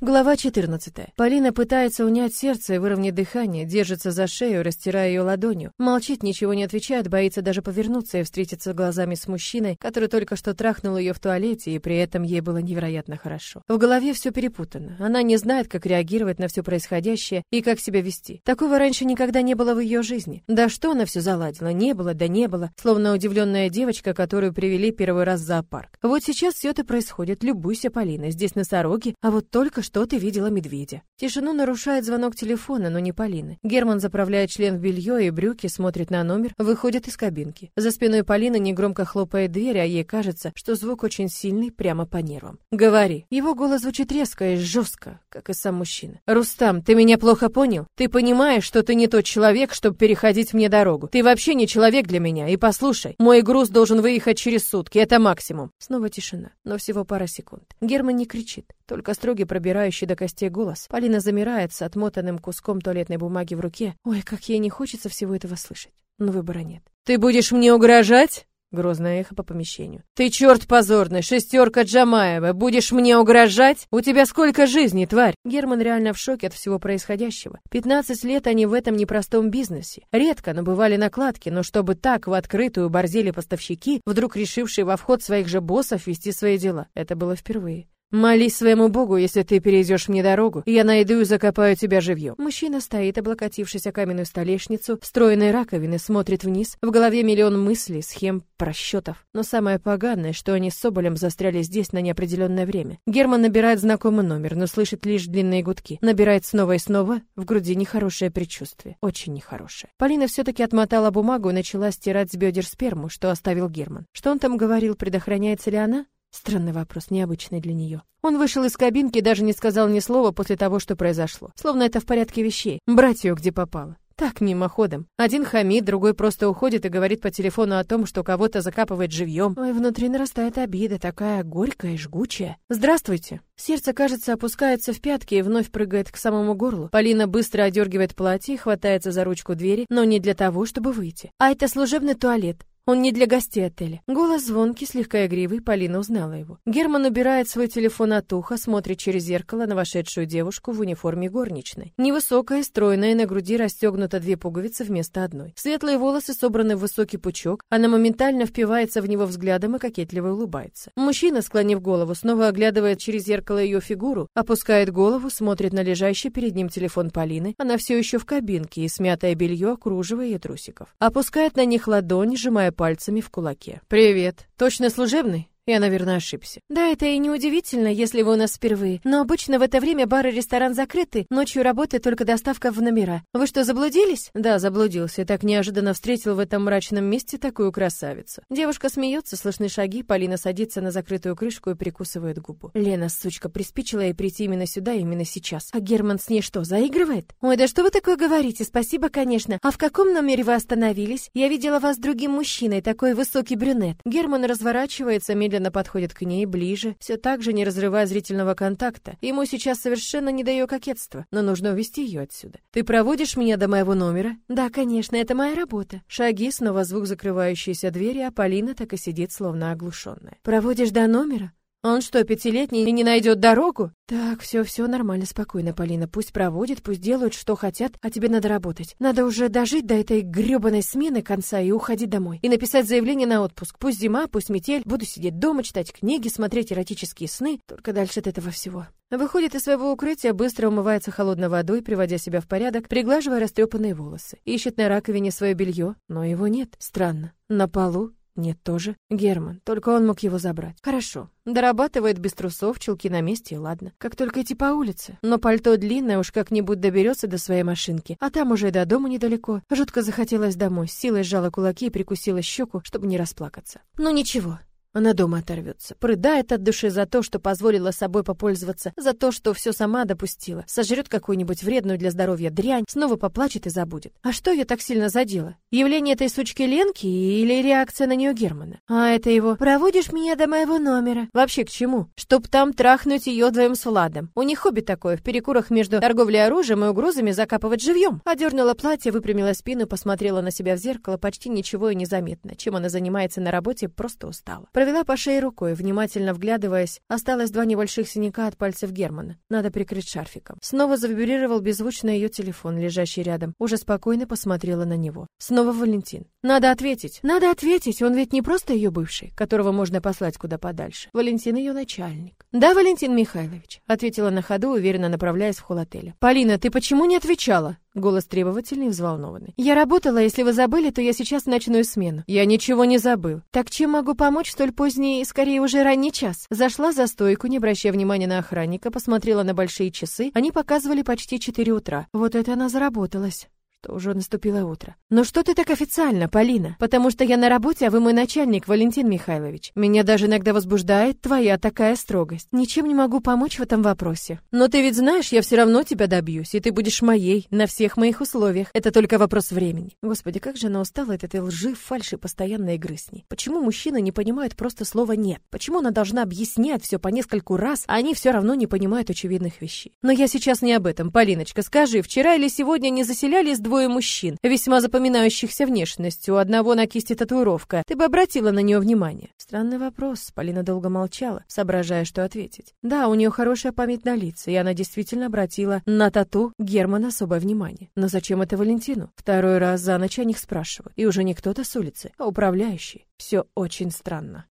Глава 14. Полина пытается унять сердце и выровнять дыхание, держится за шею, растирая ее ладонью. Молчит, ничего не отвечает, боится даже повернуться и встретиться глазами с мужчиной, который только что трахнул ее в туалете, и при этом ей было невероятно хорошо. В голове все перепутано. Она не знает, как реагировать на все происходящее и как себя вести. Такого раньше никогда не было в ее жизни. Да что она все заладила? Не было, да не было. Словно удивленная девочка, которую привели первый раз в зоопарк. Вот сейчас все это происходит. Любуйся, Полина. Здесь носороги, а вот только что ты видела медведя. Тишину нарушает звонок телефона, но не Полины. Герман заправляет член в белье и брюки, смотрит на номер, выходит из кабинки. За спиной Полины негромко хлопает дверь, а ей кажется, что звук очень сильный, прямо по нервам. «Говори». Его голос звучит резко и жестко, как и сам мужчина. «Рустам, ты меня плохо понял? Ты понимаешь, что ты не тот человек, чтобы переходить мне дорогу? Ты вообще не человек для меня. И послушай, мой груз должен выехать через сутки, это максимум». Снова тишина, но всего пара секунд. Герман не кричит, только строгий пробирающий до костей голос. Полина замирает с отмотанным куском туалетной бумаги в руке. Ой, как ей не хочется всего этого слышать. Но выбора нет. «Ты будешь мне угрожать?» Грозное эхо по помещению. «Ты черт позорный, шестерка Джамаева, будешь мне угрожать? У тебя сколько жизней, тварь?» Герман реально в шоке от всего происходящего. 15 лет они в этом непростом бизнесе. Редко, но бывали накладки, но чтобы так в открытую борзели поставщики, вдруг решившие во вход своих же боссов вести свои дела, это было впервые. Молись своему богу, если ты перейдешь мне дорогу, я найду и закопаю тебя живьем. Мужчина стоит, облокотившись о каменную столешницу, встроенной раковины, смотрит вниз. В голове миллион мыслей, схем, просчетов. Но самое поганое, что они с Соболем застряли здесь на неопределенное время. Герман набирает знакомый номер, но слышит лишь длинные гудки. Набирает снова и снова. В груди нехорошее предчувствие. Очень нехорошее. Полина все-таки отмотала бумагу и начала стирать с бедер сперму, что оставил Герман. Что он там говорил, предохраняется ли она? Странный вопрос, необычный для нее. Он вышел из кабинки и даже не сказал ни слова после того, что произошло. Словно это в порядке вещей. Брать ее где попало. Так, мимоходом. Один хамит, другой просто уходит и говорит по телефону о том, что кого-то закапывает живьем. Ой, внутри нарастает обида, такая горькая и жгучая. «Здравствуйте». Сердце, кажется, опускается в пятки и вновь прыгает к самому горлу. Полина быстро одергивает платье хватается за ручку двери, но не для того, чтобы выйти. А это служебный туалет. Он не для гостей отеля. Голос звонкий, слегка игривый, Полина узнала его. Герман убирает свой телефон от уха, смотрит через зеркало на вошедшую девушку в униформе горничной. Невысокая, стройная, на груди расстегнута две пуговицы вместо одной. Светлые волосы собраны в высокий пучок, она моментально впивается в него взглядом и кокетливо улыбается. Мужчина, склонив голову, снова оглядывает через зеркало ее фигуру, опускает голову, смотрит на лежащий перед ним телефон Полины. Она все еще в кабинке, и смятое белье окруживая ее трусиков. Опускает на них ладонь, сжимая пальцами в кулаке. «Привет. Точно служебный?» Я, наверное, ошибся. Да, это и не удивительно, если вы у нас впервые. Но обычно в это время бар и ресторан закрыты, ночью работает только доставка в номера. Вы что, заблудились? Да, заблудился. Так неожиданно встретил в этом мрачном месте такую красавицу. Девушка смеется, слышны шаги, Полина садится на закрытую крышку и прикусывает губу. Лена, сучка, приспичила ей прийти именно сюда, именно сейчас. А Герман с ней что, заигрывает? Ой, да что вы такое говорите? Спасибо, конечно. А в каком номере вы остановились? Я видела вас с другим мужчиной, такой высокий брюнет. Герман разворачивается, медленно медленно подходит к ней ближе, все так же не разрывая зрительного контакта. Ему сейчас совершенно не до ее кокетства, но нужно увести ее отсюда. «Ты проводишь меня до моего номера?» «Да, конечно, это моя работа». Шаги, снова звук закрывающейся двери, а Полина так и сидит, словно оглушенная. «Проводишь до номера?» Он что, пятилетний и не найдет дорогу? Так, все, все нормально, спокойно, Полина. Пусть проводит, пусть делают, что хотят, а тебе надо работать. Надо уже дожить до этой гребаной смены конца и уходить домой. И написать заявление на отпуск. Пусть зима, пусть метель. Буду сидеть дома, читать книги, смотреть эротические сны. Только дальше от этого всего. Выходит из своего укрытия, быстро умывается холодной водой, приводя себя в порядок, приглаживая растрепанные волосы. Ищет на раковине свое белье, но его нет. Странно. На полу нет, тоже. Герман, только он мог его забрать. Хорошо. Дорабатывает без трусов, чулки на месте, и ладно. Как только идти по улице. Но пальто длинное уж как-нибудь доберется до своей машинки. А там уже и до дома недалеко. Жутко захотелось домой. силой сжала кулаки и прикусила щеку, чтобы не расплакаться. Ну ничего, она дома оторвется, прыдает от души за то, что позволила собой попользоваться, за то, что все сама допустила, сожрет какую-нибудь вредную для здоровья дрянь, снова поплачет и забудет. А что ее так сильно задело? Явление этой сучки Ленки или реакция на нее Германа? А это его «проводишь меня до моего номера». Вообще к чему? Чтоб там трахнуть ее вдвоем с Владом. У них хобби такое, в перекурах между торговлей оружием и угрозами закапывать живьем. Одернула платье, выпрямила спину, посмотрела на себя в зеркало, почти ничего и незаметно. Чем она занимается на работе, просто устала Провела по шее рукой, внимательно вглядываясь. Осталось два небольших синяка от пальцев Германа. Надо прикрыть шарфиком. Снова завибрировал беззвучно ее телефон, лежащий рядом. Уже спокойно посмотрела на него. Снова Валентин. Надо ответить. Надо ответить. Он ведь не просто ее бывший, которого можно послать куда подальше. Валентин ее начальник. Да, Валентин Михайлович, ответила на ходу, уверенно направляясь в холл отеля. Полина, ты почему не отвечала? Голос требовательный и взволнованный. «Я работала, если вы забыли, то я сейчас в ночную смену». «Я ничего не забыл». «Так чем могу помочь столь поздний, скорее уже ранний час?» Зашла за стойку, не обращая внимания на охранника, посмотрела на большие часы. Они показывали почти четыре утра. Вот это она заработалась что уже наступило утро. «Но что ты так официально, Полина? Потому что я на работе, а вы мой начальник, Валентин Михайлович. Меня даже иногда возбуждает твоя такая строгость. Ничем не могу помочь в этом вопросе. Но ты ведь знаешь, я все равно тебя добьюсь, и ты будешь моей на всех моих условиях. Это только вопрос времени». Господи, как же она устала от этой лжи, фальши, постоянной игры с ней. Почему мужчины не понимают просто слова «нет»? Почему она должна объяснять все по нескольку раз, а они все равно не понимают очевидных вещей? Но я сейчас не об этом. Полиночка, скажи, вчера или сегодня не заселялись двое мужчин, весьма запоминающихся внешностью, у одного на кисти татуировка. Ты бы обратила на нее внимание? Странный вопрос. Полина долго молчала, соображая, что ответить. Да, у нее хорошая память на лица, и она действительно обратила на тату Германа особое внимание. Но зачем это Валентину? Второй раз за ночь о них спрашивают. И уже не кто-то с улицы, а управляющий. Все очень странно.